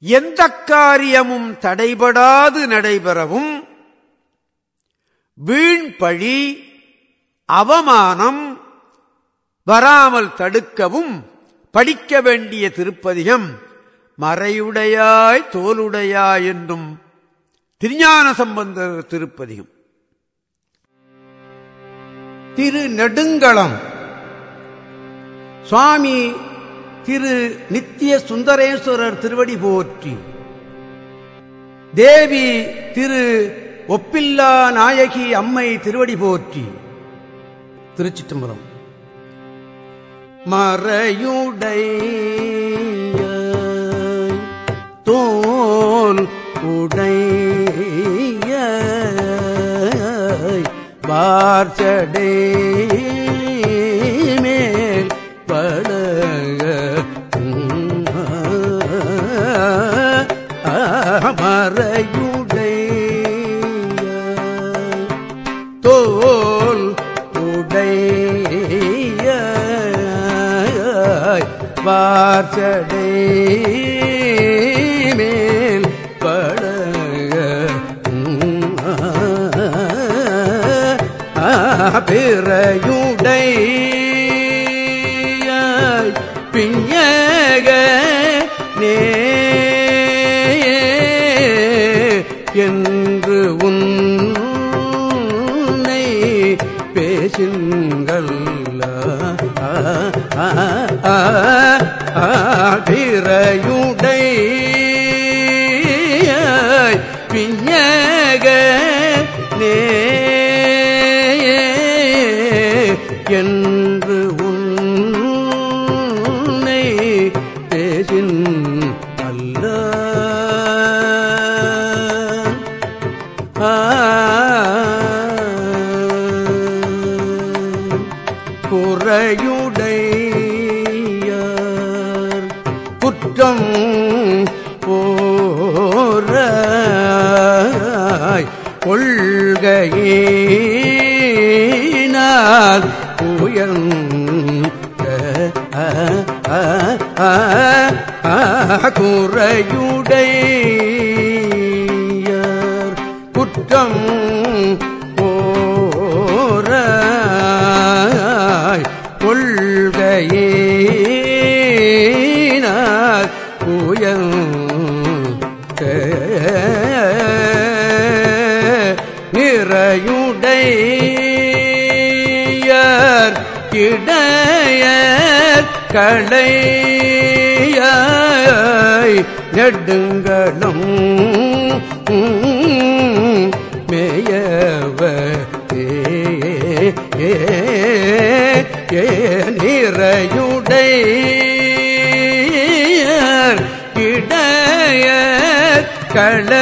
எந்த காரியமும் தடைபடாது நடைபெறவும் வீண்பழி அவமானம் வராமல் தடுக்கவும் படிக்க வேண்டிய திருப்பதிகம் மறையுடையாய் தோலுடையாய் என்றும் திருஞான சம்பந்தர் திருப்பதிகம். திரு நெடுங்களம் சுவாமி திரு நித்திய சுந்தரேஸ்வரர் திருவடி போற்றி. தேவி திரு ஒப்பில்லா நாயகி அம்மை திருவடி போற்றி. திருச்சிட்டம்பரம் மறையுடை தோல் உடைய வார்ச்சடை வார்ச்சடை மேல் படக. பிறையுடை பிஞக நே என்று உன்னை பேசுங்கள் ஆ ஆ ஆ பிறையுடை பிஞக நே என் உயர்ந்த குறையுடைய குற்றம் போற கொள்கையே உயர்ந்த நிறையுடையார் கிடைய களையாய் நெடுங்களும் மேயவ ஏ நிறையுடையார் கிடைய களையாய்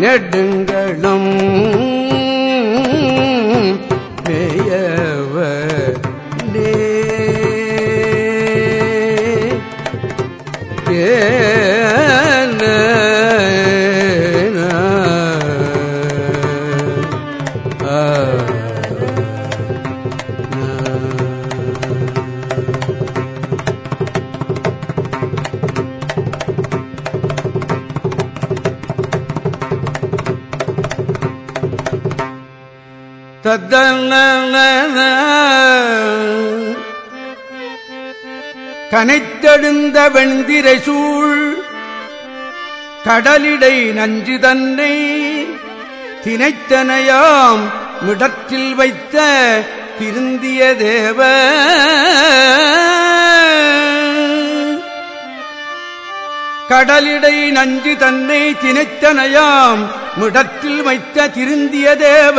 நெடுங்களும் கனைத்தெழுந்த வெண்திரை சூழ் கடலிடை நஞ்சு தன்னை தினைத்தனையாம் மிடற்றில் வைத்த திருந்திய தேவ கடலிடை நஞ்சு தன்னை திணைத்தனையாம் மிடத்தில் வைத்த திருந்திய தேவ.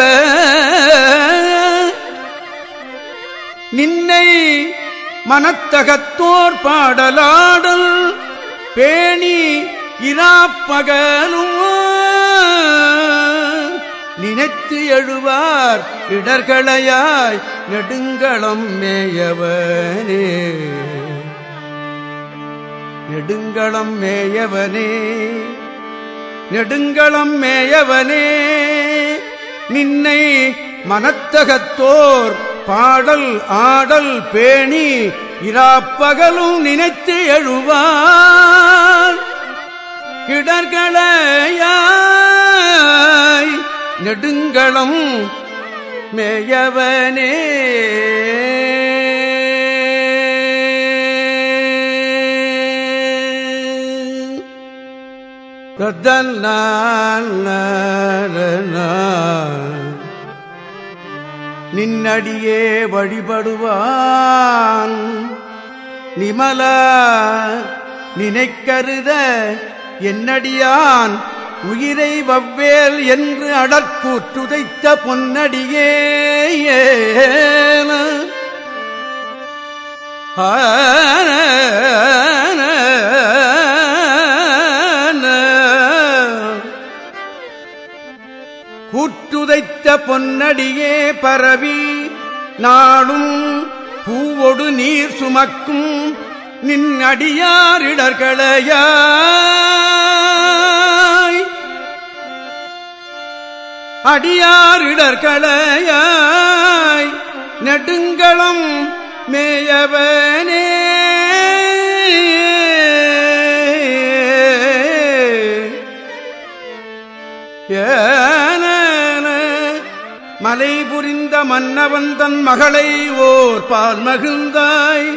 நின்னை மனத்தகத்தோர் பாடலாடல் பேணி இராப்பகலும். நினைத்து எழுவார் இடர்களையாய் நெடுங்களம் மேயவனே. நெடுங்களம் மேயவனே நெடுங்களம் மேயவனே நின்னை மனத்தகத்தோர் பாடல் ஆடல் பேணி இராப்பகலும் நினைத்து எழுவார். இடர்களையாய் நெடுங்களம் மேயவனே. நின்னடியே வழிபடுவான். நிமல நினைக்கருத என்னடியான். உயிரை வவ்வேல் என்று அடற்கூற்றுதைத்த பொன்னடியே கூற்றுதைத்த பொன்னடியே பரவி நாளும் பூவொடு நீர் சுமக்கும் நின் அடியாரிடர்களையாய் அடியாரிடர்களையாய் நெடுங்களம் மேயவனே மன்னவன் தன் மகளை ஓர் பால் மகிழ்ந்தாய்.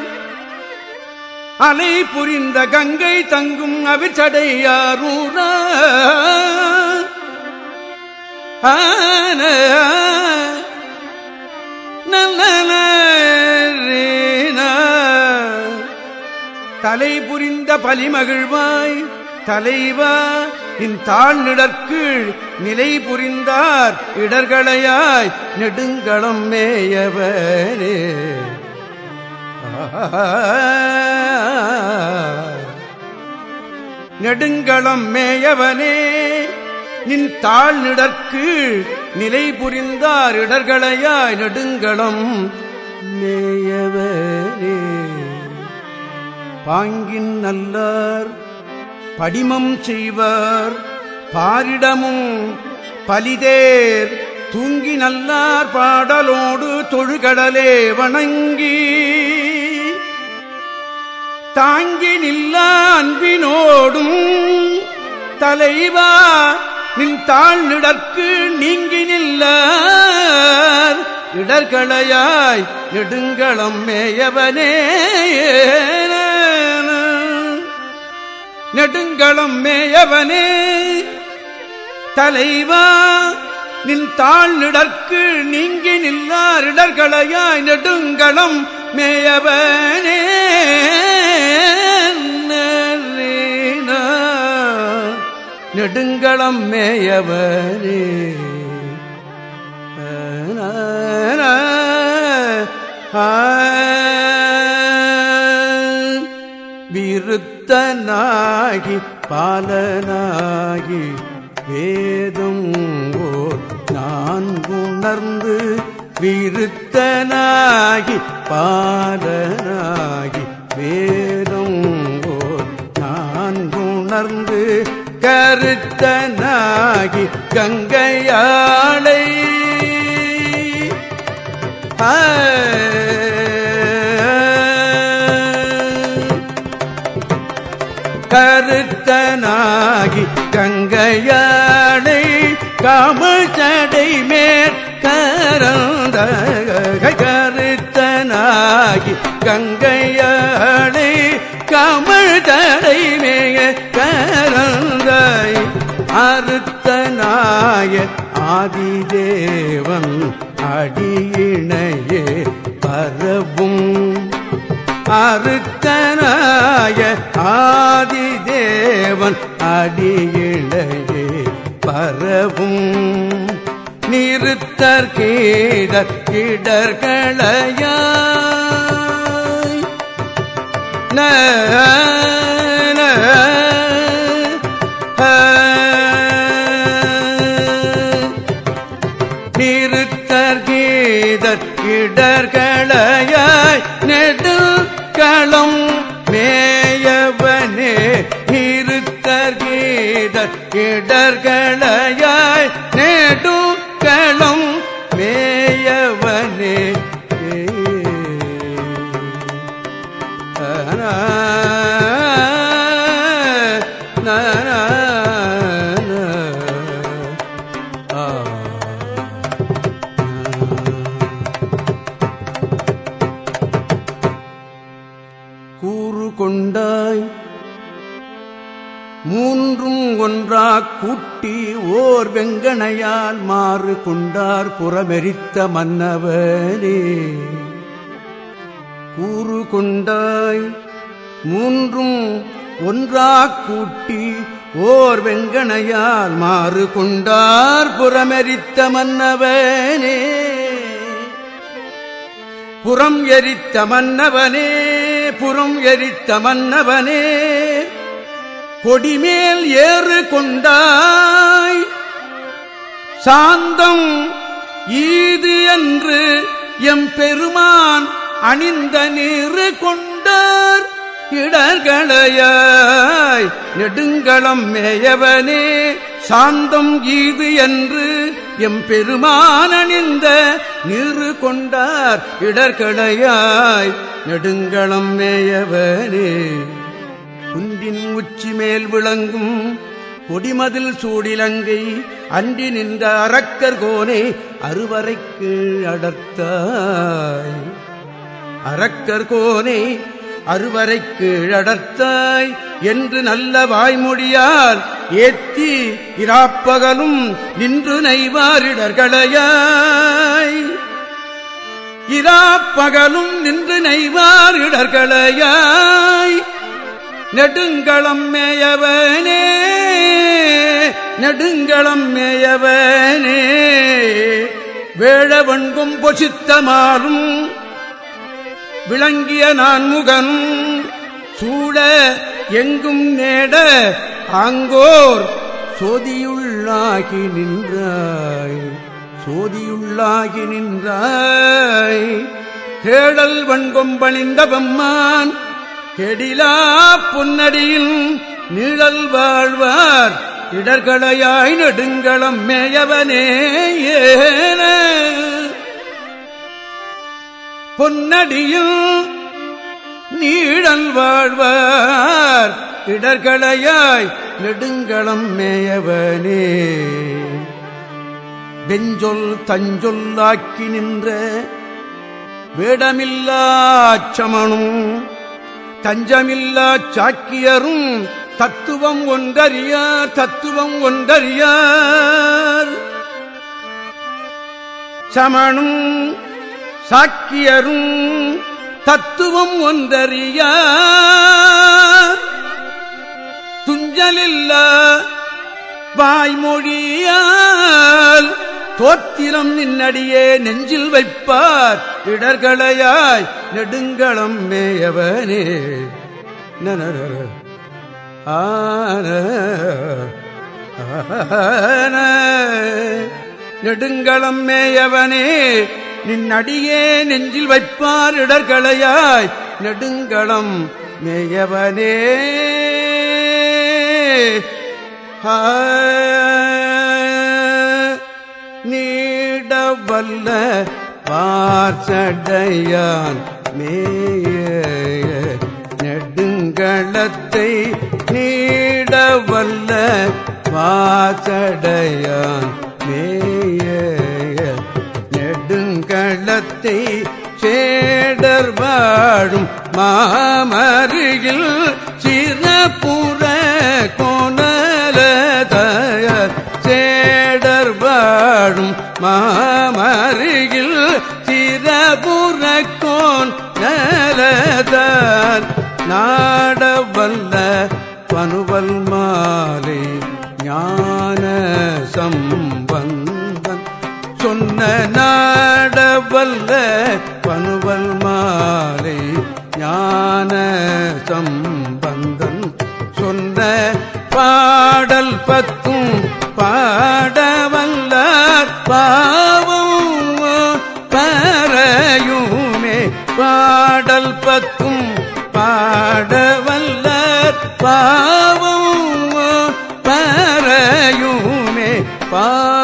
அலை புரிந்த கங்கை தங்கும் அவிச்சடையாரூரா ஆன தலை புரிந்த பலிமகிழ்வாய் தலைவா இன் தாழ்நிடற்கீழ் நிலை புரிந்தார் இடர்களையாய் நெடுங்களம் மேயவரே. நெடுங்களம் மேயவனே நின் தாழ்நிடற்கீழ் நிலை புரிந்தார் இடர்களையாய் நெடுங்களம் மேயவனே பாங்கின் நல்லார் படிமம் செய்வர் பாரிடமும் பலிதேர். தூங்கி நல்லார் பாடலோடு தொழுகடலே வணங்கி. தாங்கி நில்ல அன்பினோடும் தலைவா நின் தாழ்நிடற்கு நீங்கி நில்ல இடர்களையாய் நெடுங்களம் மேயவனே. நெடுங்களம் மேயவனே தலைவா நின் தாழ்நிடற்கு நீங்கி நில்லார் நெடுங்களம் மேயவனே. நெடுங்களம் மேயவனே. ஆ விருத்தனாகி பாலனாகி வேதம் ஓர் நான் உணர்ந்து விருத்தனாகி பாலனாகி வேதம் ஓர் நான் உணர்ந்து கருத்தனாகி கங்கையாளை. ஆ கருத்தனாகி கங்கையாளை காமச்சடை மேற் கரந்த கருத்தனாகி கங்கையாளை கமழ்தடை மேய கரந்தாய் அறுத்தனாய ஆதிதேவன் அடியினையே பரவும் அறுத்தனாய ஆதிதேவன் அடியிழையே பரவும். நிறுத்தர் கீதர் கிடர்களையாய் இடர்களாய் நெடுக்களும் மேயவனே. ஆனா கொண்டார் புறமெரித்த மன்னவனே. கூறு கொண்டாய் மூன்றும் ஒன்றா கூட்டி ஓர் வெங்கனையால் மாறு கொண்டார் புறமெரித்த மன்னவனே. புறம் எரித்த மன்னவனே புறம் எரித்த மன்னவனே. கொடிமேல் ஏறு கொண்டாய் சாந்தம் ஈது என்று எம் பெருமான் அணிந்த நீரு கொண்டார். இடர்களையாய் நெடுங்களம் மேயவனே சாந்தம் ஈது என்று எம் பெருமான் அணிந்த நீரு கொண்டார். இடர்களையாய் நெடுங்களம் மேயவனே குன்றின் உச்சி மேல் விளங்கும் கொடிமதில் சூடிலங்கை அன்றி நின்ற அரக்கர் கோனை அறுவரைக்கு அடர்த்தாய். அரக்கர் கோனை அறுவரைக்கு அடர்த்தாய் என்று நல்ல வாய்மொழியால் ஏத்தி இராப்பகலும் நின்று நெய்வாரிடர்களையாய் இராப்பகலும் நின்று நெய்வாரிடர்களையாய் நெடுங்களம் மேயவனே நெடுங்களம் மேயவனே வேழவன்கும் பொசித்தமாறும் விளங்கிய நான்முகன் சூழ எங்கும் நேட அங்கோர் சோதியுள்ளாகி நின்றாய் சோதியுள்ளாகி நின்றாய். கேடல் வண்கொம்பணிந்த பெம்மான் கெடிலா பொன்னடியில் நிழல் வாழ்வார். இடர்களையாய் நெடுங்களம் மேயவனே பொன்னடியும் பொன்னடியில் நீழல் வாழ்வார் இடர்களையாய் நெடுங்களம் மேயவனே. வெஞ்சொல் தஞ்சொல்லாக்கி நின்ற வேடமில்லா வேடமில்லாச்சமனும் தஞ்சமில்லா சாக்கியரும் தத்துவம் ஒன்றறியார் தத்துவம் ஒன்றறியார். சமணும் சாக்கியரும் தத்துவம் ஒன்றறியார். துஞ்சலில்லா வாய்மொழியால் தோத்திரம் நின்னடியே நெஞ்சில் வைப்பார். இடர்களையாய் நெடுங்களம் மேயவனே. நனர ஆன நெடுங்களம் மேயவனே நின் அடியே நெஞ்சில் வைப்பார் இடர்களையாய் நெடுங்களம் மேயவனே. ஆ நீடவல்ல பார்ச்சடையான் மேய நெடுங்களத்தை நீடவல்ல வாசடையான் மேய நெடுங்களத்தை சேடர் வாழும் மாமருகில் சிறப்புற கோணலதய சேடர் வாழும் மாமருகில் சிறப்புற கோன் நலதான் நாடவல்ல மனுவல் மாலை ஞான சம்பந்தன். சொன்ன நாடவல்ல பனுவல் மாலை ஞான சம்பந்தன். சொன்ன பாடல் பத்தும் பாடவல்லார் பாவம் பறையுமே. பாடல் பத்தும் பாடவல்லார் பா பறையுமே பாவ